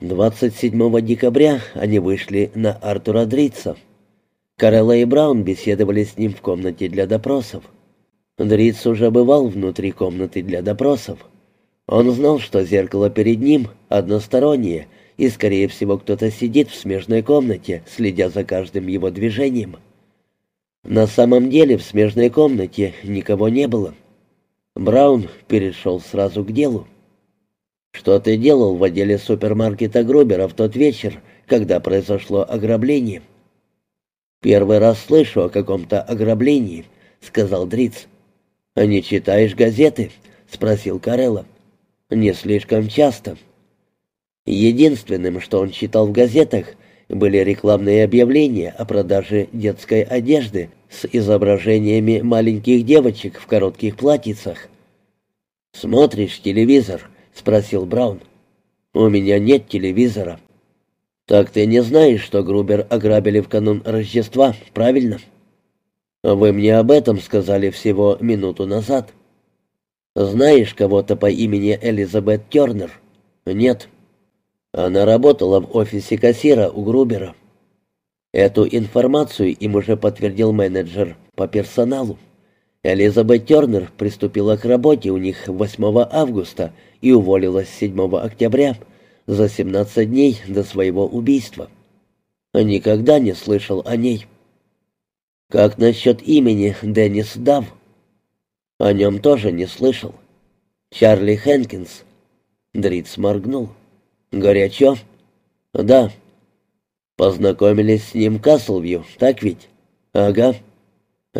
27 декабря они вышли на Артура Дрица. Карелла и Браун беседовали с ним в комнате для допросов. Дриц уже бывал внутри комнаты для допросов. Он знал, что зеркало перед ним одностороннее, и, скорее всего, кто-то сидит в смежной комнате, следя за каждым его движением. На самом деле в смежной комнате никого не было. Браун перешел сразу к делу. «Что ты делал в отделе супермаркета Грубера в тот вечер, когда произошло ограбление?» «Первый раз слышу о каком-то ограблении», — сказал Дриц. «А не читаешь газеты?» — спросил Карелла. «Не слишком часто». Единственным, что он читал в газетах, были рекламные объявления о продаже детской одежды с изображениями маленьких девочек в коротких платьицах. «Смотришь телевизор?» — спросил Браун. «У меня нет телевизора». «Так ты не знаешь, что Грубер ограбили в канун Рождества, правильно?» «Вы мне об этом сказали всего минуту назад». «Знаешь кого-то по имени Элизабет Тернер?» «Нет». Она работала в офисе кассира у Грубера. Эту информацию им уже подтвердил менеджер по персоналу. Элизабет Тернер приступила к работе у них 8 августа и уволилась 7 октября, за 17 дней до своего убийства. Никогда не слышал о ней. Как насчет имени Деннис Дав? О нем тоже не слышал. Чарли Хэнкинс. Дриц моргнул. Горячо? Да. Познакомились с ним Каслвью, так ведь? Ага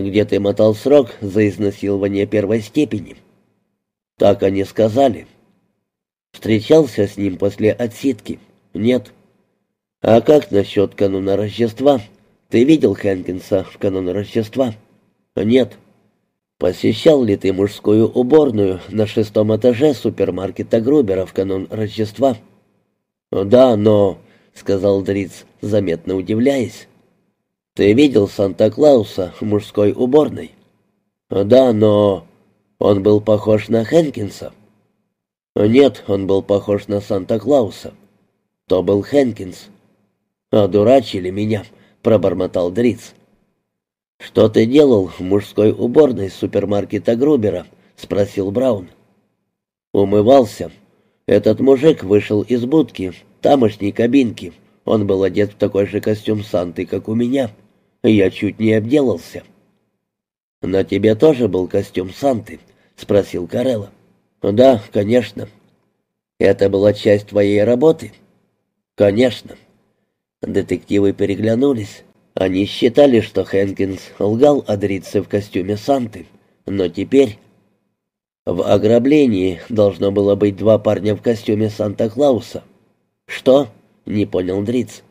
где ты мотал срок за изнасилование первой степени. Так они сказали. Встречался с ним после отсидки? Нет. А как насчет кануна Рождества? Ты видел Хэнкинса в канун Рождества? Нет. Посещал ли ты мужскую уборную на шестом этаже супермаркета Грубера в канун Рождества? Да, но, сказал Дриц, заметно удивляясь. «Ты видел Санта-Клауса в мужской уборной?» «Да, но он был похож на Хэнкинса». «Нет, он был похож на Санта-Клауса. То был Хэнкинс». «Одурачили меня», — пробормотал Дриц. «Что ты делал в мужской уборной супермаркета Грубера?» — спросил Браун. «Умывался. Этот мужик вышел из будки, тамошней кабинки. Он был одет в такой же костюм Санты, как у меня. Я чуть не обделался. «На тебе тоже был костюм Санты?» — спросил Карелла. «Да, конечно». «Это была часть твоей работы?» «Конечно». Детективы переглянулись. Они считали, что Хэнкинс лгал о Дрице в костюме Санты. Но теперь... В ограблении должно было быть два парня в костюме Санта-Клауса. «Что?» — не понял Дриц.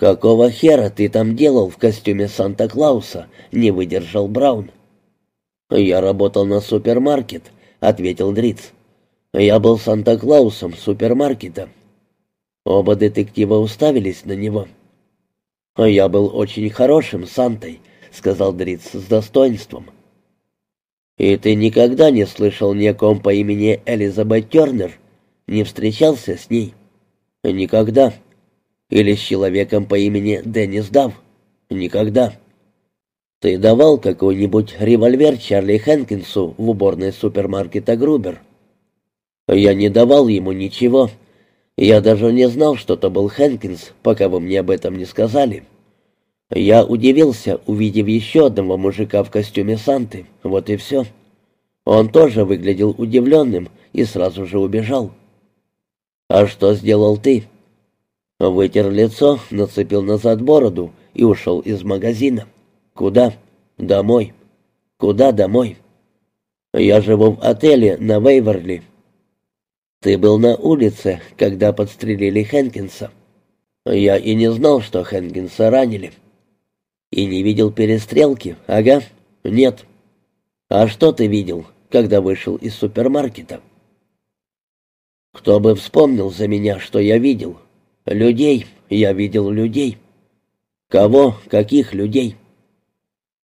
«Какого хера ты там делал в костюме Санта-Клауса?» — не выдержал Браун. «Я работал на супермаркет», — ответил Дриц. «Я был Санта-Клаусом супермаркета». Оба детектива уставились на него. «Я был очень хорошим Сантой», — сказал Дриц с достоинством. «И ты никогда не слышал ни о ком по имени Элизабет Тернер? Не встречался с ней?» «Никогда», или с человеком по имени Деннис Дав? Никогда. Ты давал какой-нибудь револьвер Чарли Хэнкинсу в уборной супермаркета Грубер? Я не давал ему ничего. Я даже не знал, что это был Хэнкинс, пока вы мне об этом не сказали. Я удивился, увидев еще одного мужика в костюме Санты. Вот и все. Он тоже выглядел удивленным и сразу же убежал. «А что сделал ты?» Вытер лицо, нацепил назад бороду и ушел из магазина. Куда? Домой. Куда домой? Я живу в отеле на Вейверли. Ты был на улице, когда подстрелили Хэнкинса. Я и не знал, что Хэнкинса ранили. И не видел перестрелки, ага? Нет. А что ты видел, когда вышел из супермаркета? Кто бы вспомнил за меня, что я видел? Людей. Я видел людей. Кого? Каких людей?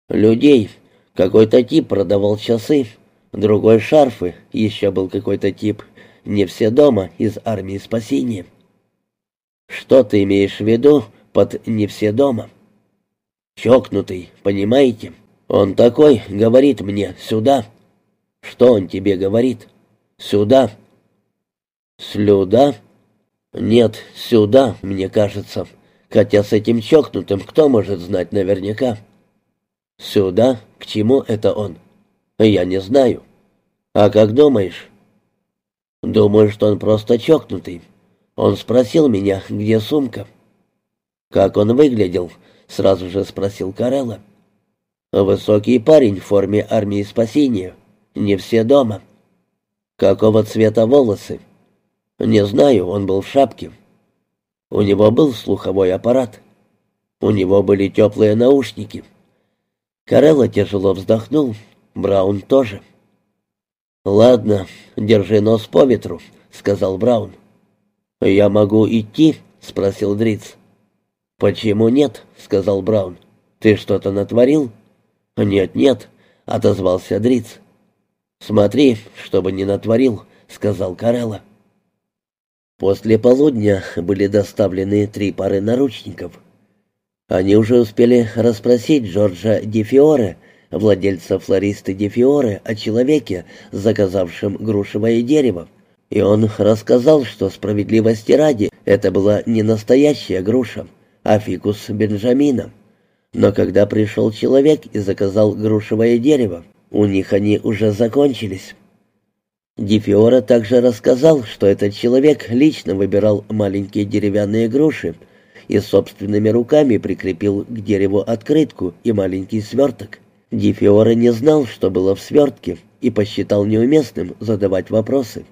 Людей. Какой-то тип продавал часы, другой шарфы, еще был какой-то тип. Не все дома из армии спасения. Что ты имеешь в виду под «не все дома»?» «Чокнутый, понимаете? Он такой, говорит мне, сюда». «Что он тебе говорит?» «Сюда». «Слюда?» «Нет, сюда, мне кажется. Хотя с этим чокнутым кто может знать наверняка?» «Сюда? К чему это он?» «Я не знаю». «А как думаешь?» «Думаю, что он просто чокнутый. Он спросил меня, где сумка». «Как он выглядел?» — сразу же спросил Карелла. «Высокий парень в форме армии спасения. Не все дома». «Какого цвета волосы?» «Не знаю, он был в шапке». «У него был слуховой аппарат». «У него были теплые наушники». Карелла тяжело вздохнул, Браун тоже. «Ладно, держи нос по ветру», — сказал Браун. «Я могу идти?» — спросил Дриц. «Почему нет?» — сказал Браун. «Ты что-то натворил?» «Нет, нет», — отозвался Дриц. «Смотри, чтобы не натворил», — сказал Карелла. После полудня были доставлены три пары наручников. Они уже успели расспросить Джорджа Дефиоре, владельца флористы Дефиоре, о человеке, заказавшем грушевое дерево. И он рассказал, что справедливости ради это была не настоящая груша, а фикус Бенджамина. Но когда пришел человек и заказал грушевое дерево, у них они уже закончились. Дефиора также рассказал, что этот человек лично выбирал маленькие деревянные груши и собственными руками прикрепил к дереву открытку и маленький сверток. Дефиора не знал, что было в свертке, и посчитал неуместным задавать вопросы.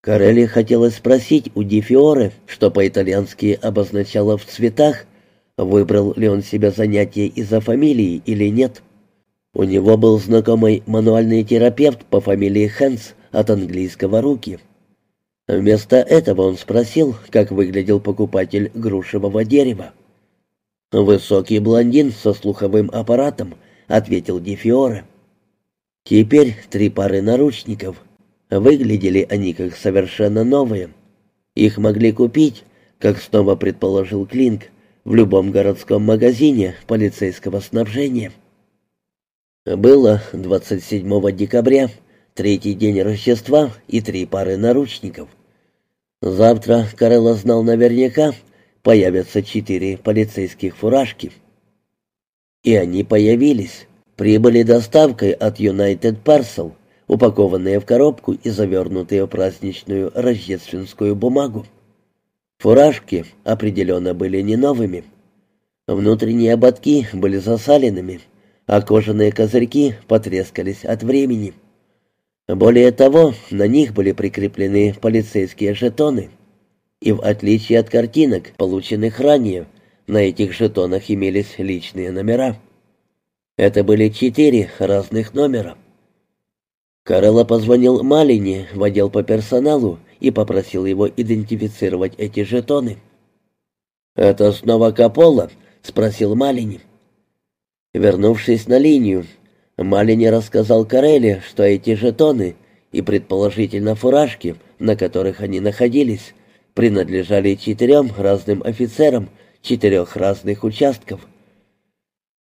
Карелли хотелось спросить у Дефиоры, что по-итальянски обозначало «в цветах», выбрал ли он себе занятие из-за фамилии или нет. У него был знакомый мануальный терапевт по фамилии Хэнс от английского «руки». Вместо этого он спросил, как выглядел покупатель грушевого дерева. «Высокий блондин со слуховым аппаратом», — ответил Дефиоре. Теперь три пары наручников. Выглядели они как совершенно новые. Их могли купить, как снова предположил Клинк, в любом городском магазине полицейского снабжения. Было 27 декабря, третий день Рождества и три пары наручников. Завтра, Карелла знал наверняка, появятся четыре полицейских фуражки. И они появились. Прибыли доставкой от United Parcel, упакованные в коробку и завернутые в праздничную рождественскую бумагу. Фуражки определенно были не новыми. Внутренние ободки были засаленными, а кожаные козырьки потрескались от времени. Более того, на них были прикреплены полицейские жетоны. И в отличие от картинок, полученных ранее, на этих жетонах имелись личные номера. Это были четыре разных номера. Карелла позвонил Малине в отдел по персоналу и попросил его идентифицировать эти жетоны. «Это снова Капола?» — спросил Малини. Вернувшись на линию, Малини рассказал Карелле, что эти жетоны и, предположительно, фуражки, на которых они находились, принадлежали четырем разным офицерам четырех разных участков —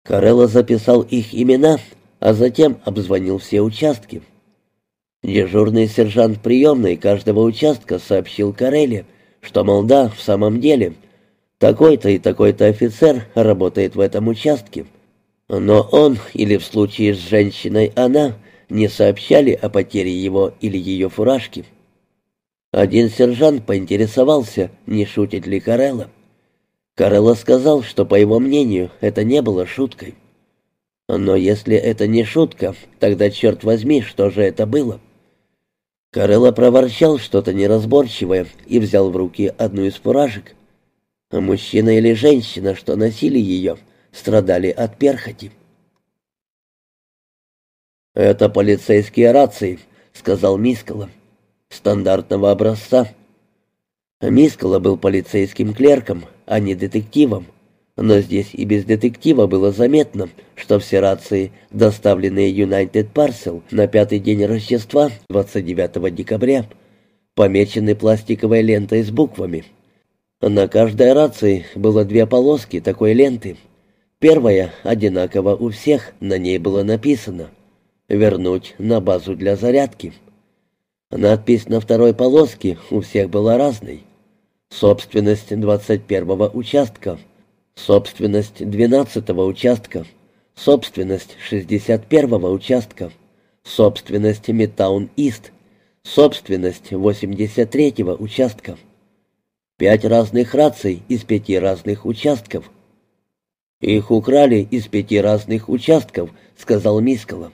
Карелла записал их имена, а затем обзвонил все участки. Дежурный сержант приемной каждого участка сообщил Карелле, что, мол, да, в самом деле, такой-то и такой-то офицер работает в этом участке. Но он, или в случае с женщиной она, не сообщали о потере его или ее фуражки. Один сержант поинтересовался, не шутит ли Карелла. Карелло сказал, что, по его мнению, это не было шуткой. Но если это не шутка, тогда, черт возьми, что же это было? Карелло проворчал что-то неразборчивое и взял в руки одну из фуражек. Мужчина или женщина, что носили ее, страдали от перхоти. «Это полицейские рации», — сказал Мискала. «Стандартного образца». Мискала был полицейским клерком, а не детективом. Но здесь и без детектива было заметно, что все рации, доставленные United Parcel на пятый день Рождества, 29 декабря, помечены пластиковой лентой с буквами. На каждой рации было две полоски такой ленты. Первая одинакова у всех, на ней было написано «Вернуть на базу для зарядки». Надпись на второй полоске у всех была разной. Собственность 21-го участка, собственность 12-го участка, собственность 61-го участка, собственность Мидтаун Ист, собственность 83-го участка. Пять разных раций из пяти разных участков. «Их украли из пяти разных участков», — сказал Мискала.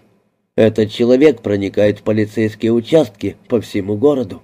«Этот человек проникает в полицейские участки по всему городу».